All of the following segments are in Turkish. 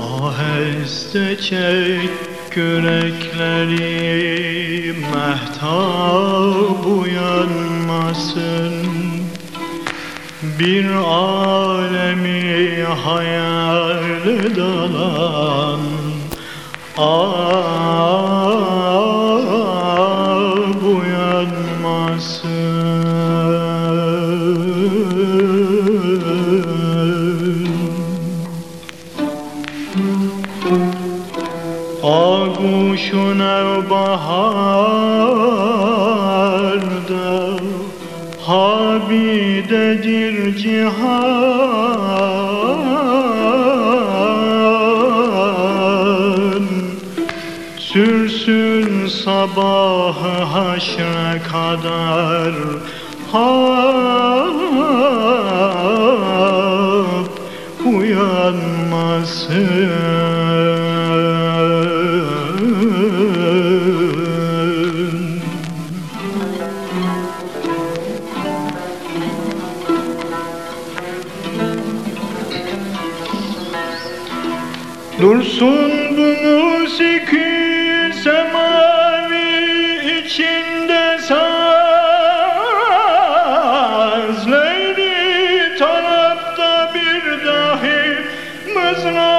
Aheste çek kürekleri mehtap uyanmasın. Bir alemi hayal dalan Ab uyanmasın Aguşun baharda Habidedir cihan Sürsün sabahı haşre kadar. Hap uyanmasın Dursun bu musiki is not.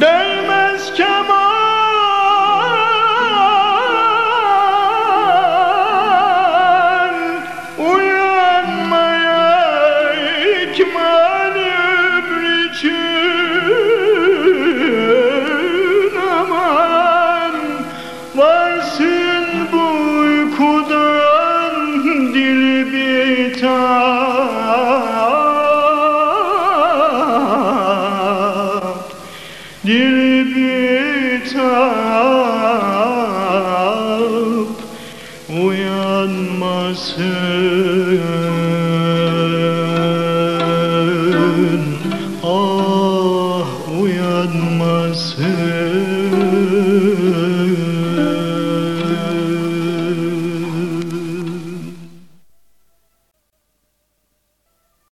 Değmez keman. Uyanmaya ikmal ömrü için Aman varsın bu bitap uyanmasın. Ah uyanmasın